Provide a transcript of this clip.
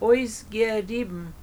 Ois gerieben.